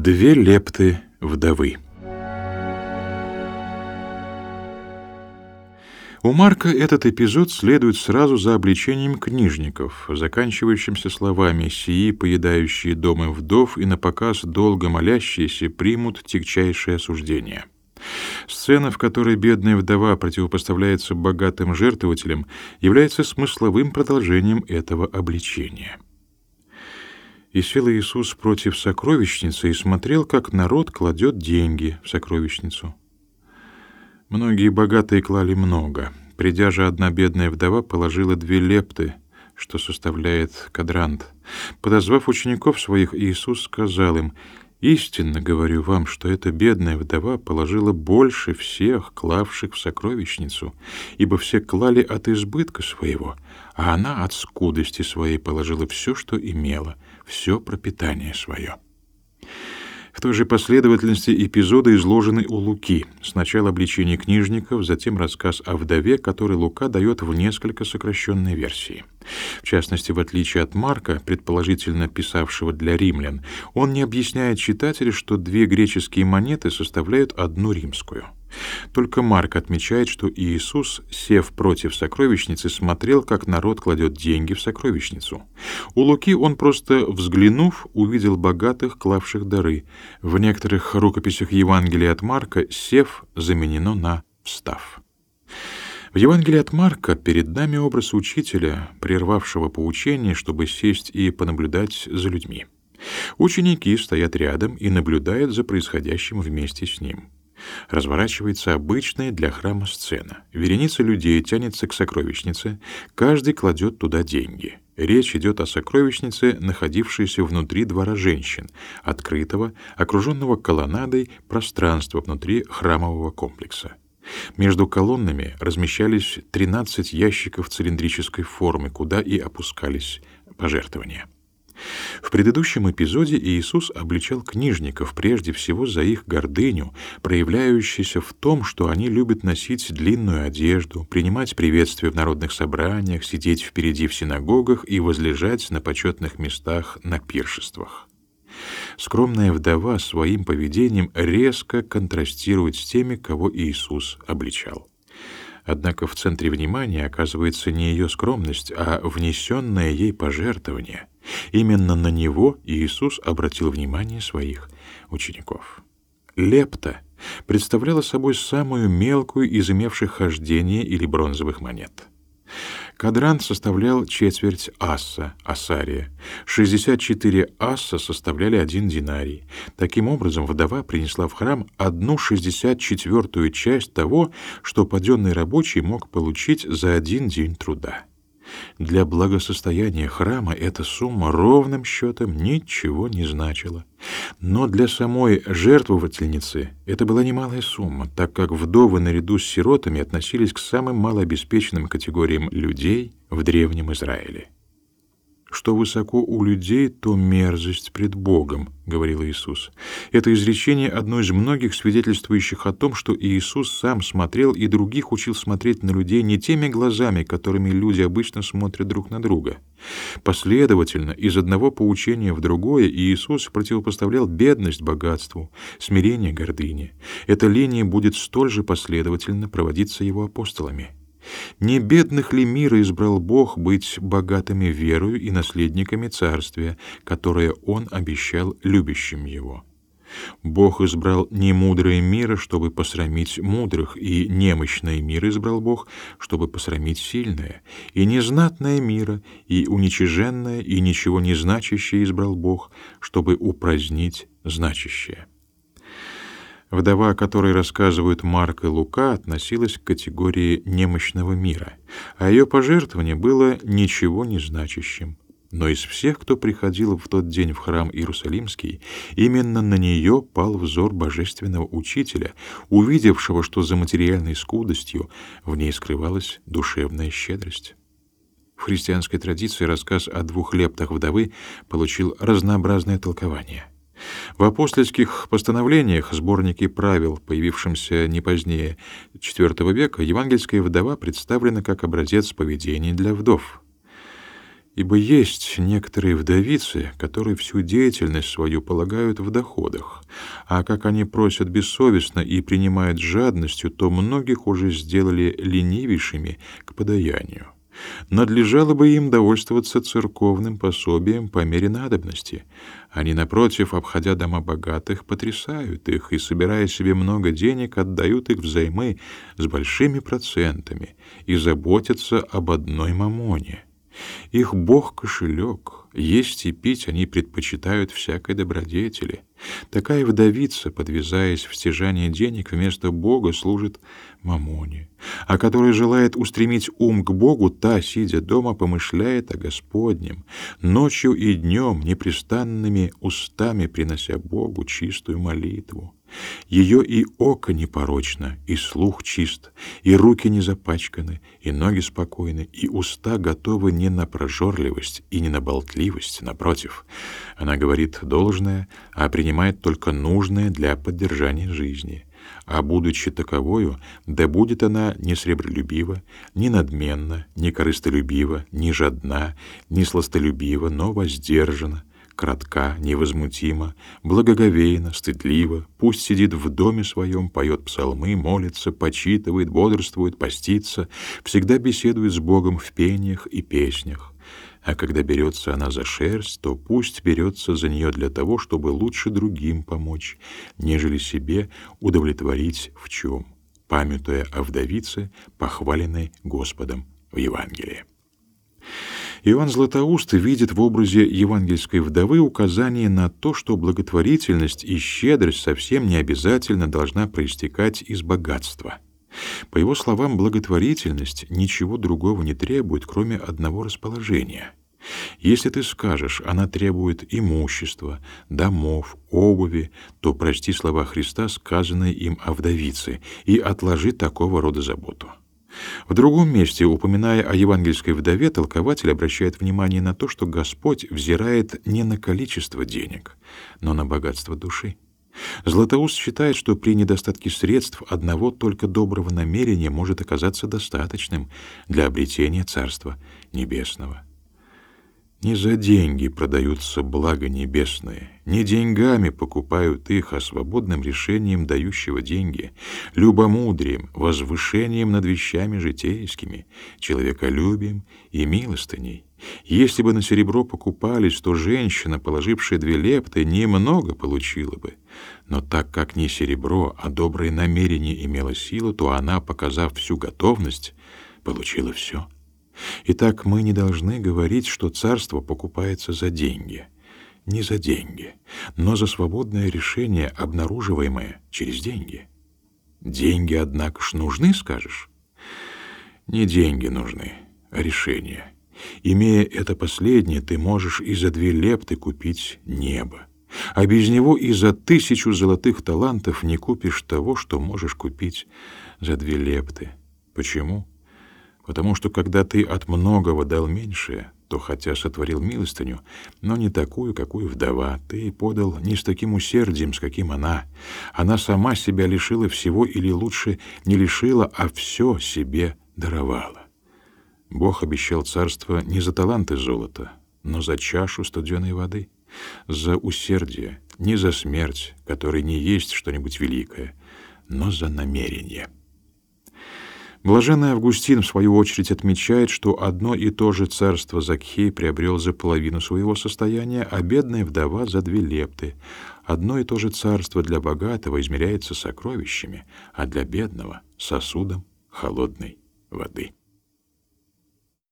Две лепты вдовы. У Марка этот эпизод следует сразу за обличением книжников, заканчивающимся словами «сии, поедающие дома вдов и напоказ долго молящиеся, примут тягчайшее осуждение». Сцена, в которой бедная вдова противопоставляется богатым жертвователям, является смысловым продолжением этого обличения. И сел Иисус против сокровищницы и смотрел, как народ кладет деньги в сокровищницу. Многие богатые клали много. Придя же одна бедная вдова положила две лепты, что составляет кадрант. Подозвав учеников своих, Иисус сказал им, «Истинно говорю вам, что эта бедная вдова положила больше всех, клавших в сокровищницу, ибо все клали от избытка своего, а она от скудости своей положила все, что имела, все пропитание свое». В той же последовательности эпизоды изложены у Луки. Сначала обличение книжников, затем рассказ о вдове, который Лука дает в несколько сокращенной версии. В частности, в отличие от Марка, предположительно писавшего для римлян, он не объясняет читателю, что две греческие монеты составляют одну римскую. Только Марк отмечает, что Иисус, сев против сокровищницы, смотрел, как народ кладет деньги в сокровищницу. У Луки он просто, взглянув, увидел богатых, клавших дары. В некоторых рукописях Евангелия от Марка «сев» заменено на «встав». В Евангелии от Марка перед нами образ учителя, прервавшего поучение, чтобы сесть и понаблюдать за людьми. Ученики стоят рядом и наблюдают за происходящим вместе с ним. Разворачивается обычная для храма сцена. Вереница людей тянется к сокровищнице, каждый кладет туда деньги. Речь идет о сокровищнице, находившейся внутри двора женщин, открытого, окруженного колоннадой пространства внутри храмового комплекса. Между колоннами размещались 13 ящиков цилиндрической формы, куда и опускались пожертвования. В предыдущем эпизоде Иисус обличал книжников прежде всего за их гордыню, проявляющуюся в том, что они любят носить длинную одежду, принимать приветствия в народных собраниях, сидеть впереди в синагогах и возлежать на почетных местах на пиршествах. Скромная вдова своим поведением резко контрастирует с теми, кого Иисус обличал. Однако в центре внимания оказывается не ее скромность, а внесенное ей пожертвование — Именно на него Иисус обратил внимание своих учеников. Лепта представляла собой самую мелкую из имевших хождение или бронзовых монет. Кадрант составлял четверть асса, асария. 64 асса составляли один динарий. Таким образом, вдова принесла в храм одну шестьдесят четвертую часть того, что паденный рабочий мог получить за один день труда. Для благосостояния храма эта сумма ровным счетом ничего не значила. Но для самой жертвовательницы это была немалая сумма, так как вдовы наряду с сиротами относились к самым малообеспеченным категориям людей в Древнем Израиле. Что высоко у людей, то мерзость пред Богом, говорил Иисус. Это изречение одно из многих свидетельствующих о том, что Иисус сам смотрел и других учил смотреть на людей не теми глазами, которыми люди обычно смотрят друг на друга. Последовательно из одного поучения в другое Иисус противопоставлял бедность богатству, смирение гордыне. Эта линия будет столь же последовательно проводиться его апостолами. Не бедных ли мира избрал Бог быть богатыми верою и наследниками царствия, которое Он обещал любящим Его? Бог избрал не мудрые мира, чтобы посрамить мудрых, и немощное мир избрал Бог, чтобы посрамить сильное, и незнатное мира, и уничиженное, и ничего не значащее избрал Бог, чтобы упразднить значащее. Вдова, о которой рассказывают Марк и Лука, относилась к категории немощного мира, а ее пожертвование было ничего не значащим. Но из всех, кто приходил в тот день в храм Иерусалимский, именно на нее пал взор божественного учителя, увидевшего, что за материальной скудостью в ней скрывалась душевная щедрость. В христианской традиции рассказ о двух лептах вдовы получил разнообразное толкование — в апостольских постановлениях, сборнике правил, появившемся не позднее IV века, евангельская вдова представлена как образец поведения для вдов. Ибо есть некоторые вдовицы, которые всю деятельность свою полагают в доходах, а как они просят бессовестно и принимают жадностью, то многих уже сделали ленивейшими к подаянию. Надлежало бы им довольствоваться церковным пособием по мере надобности. Они, напротив, обходя дома богатых, потрясают их и, собирая себе много денег, отдают их взаймы с большими процентами и заботятся об одной мамоне. Их бог — кошелек, есть и пить они предпочитают всякой добродетели. Такая вдовица, подвязаясь в стяжание денег, вместо Бога служит мамоне, а которая желает устремить ум к Богу, та, сидя дома, помышляет о Господнем, ночью и днем непрестанными устами принося Богу чистую молитву. Ее и око непорочно, и слух чист, и руки не запачканы, и ноги спокойны, и уста готовы не на прожорливость и не на болтливость, напротив. Она говорит должное, а принимает только нужное для поддержания жизни. А будучи таковою, да будет она не сребролюбива, не надменна, не корыстолюбива, не жадна, не сластолюбива, но воздержана, кратка, невозмутима, благоговейна, стыдлива, пусть сидит в доме своем, поет псалмы, молится, почитывает, бодрствует, постится, всегда беседует с Богом в пениях и песнях. А когда берется она за шерсть, то пусть берется за нее для того, чтобы лучше другим помочь, нежели себе удовлетворить в чем, памятуя о вдовице, похваленной Господом в Евангелии. Иоанн Златоуст видит в образе евангельской вдовы указание на то, что благотворительность и щедрость совсем не обязательно должна проистекать из богатства. По его словам, благотворительность ничего другого не требует, кроме одного расположения. Если ты скажешь, она требует имущества, домов, обуви, то прочти слова Христа, сказанные им о вдовице, и отложи такого рода заботу. В другом месте, упоминая о евангельской вдове, толкователь обращает внимание на то, что Господь взирает не на количество денег, но на богатство души. Златоуст считает, что при недостатке средств одного только доброго намерения может оказаться достаточным для обретения Царства Небесного. Не за деньги продаются блага небесные, не деньгами покупают их, а свободным решением дающего деньги, любомудрием, возвышением над вещами житейскими, человеколюбием и милостыней. Если бы на серебро покупались, то женщина, положившая две лепты, немного получила бы. Но так как не серебро, а доброе намерение имело силу, то она, показав всю готовность, получила все. Итак, мы не должны говорить, что царство покупается за деньги. Не за деньги, но за свободное решение, обнаруживаемое через деньги. Деньги, однако ж, нужны, скажешь? Не деньги нужны, а решение. Имея это последнее, ты можешь и за две лепты купить небо. А без него и за тысячу золотых талантов не купишь того, что можешь купить за две лепты. Почему? Потому что когда ты от многого дал меньшее, то хотя сотворил милостыню, но не такую, какую вдова, ты подал не с таким усердием, с каким она. Она сама себя лишила всего, или лучше не лишила, а все себе даровала. Бог обещал царство не за таланты золота, но за чашу студеной воды, за усердие, не за смерть, которой не есть что-нибудь великое, но за намерение. Блаженный Августин, в свою очередь, отмечает, что одно и то же царство Закхей приобрел за половину своего состояния, а бедная вдова — за две лепты. Одно и то же царство для богатого измеряется сокровищами, а для бедного — сосудом холодной воды.